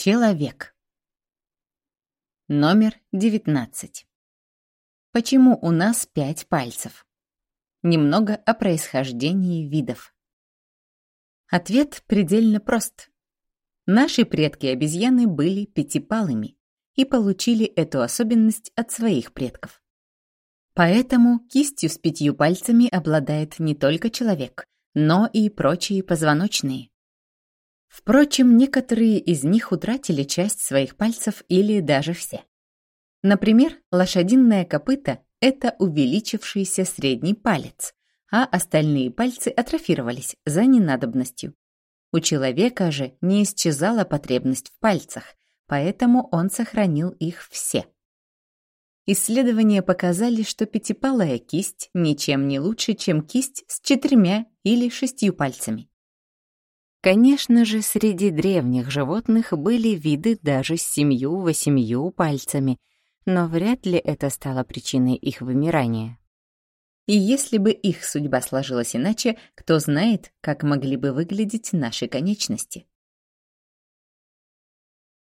Человек. Номер 19. Почему у нас пять пальцев? Немного о происхождении видов. Ответ предельно прост. Наши предки-обезьяны были пятипалыми и получили эту особенность от своих предков. Поэтому кистью с пятью пальцами обладает не только человек, но и прочие позвоночные. Впрочем, некоторые из них утратили часть своих пальцев или даже все. Например, лошадиное копыто – это увеличившийся средний палец, а остальные пальцы атрофировались за ненадобностью. У человека же не исчезала потребность в пальцах, поэтому он сохранил их все. Исследования показали, что пятипалая кисть ничем не лучше, чем кисть с четырьмя или шестью пальцами. Конечно же, среди древних животных были виды даже с семью-восемью пальцами, но вряд ли это стало причиной их вымирания. И если бы их судьба сложилась иначе, кто знает, как могли бы выглядеть наши конечности.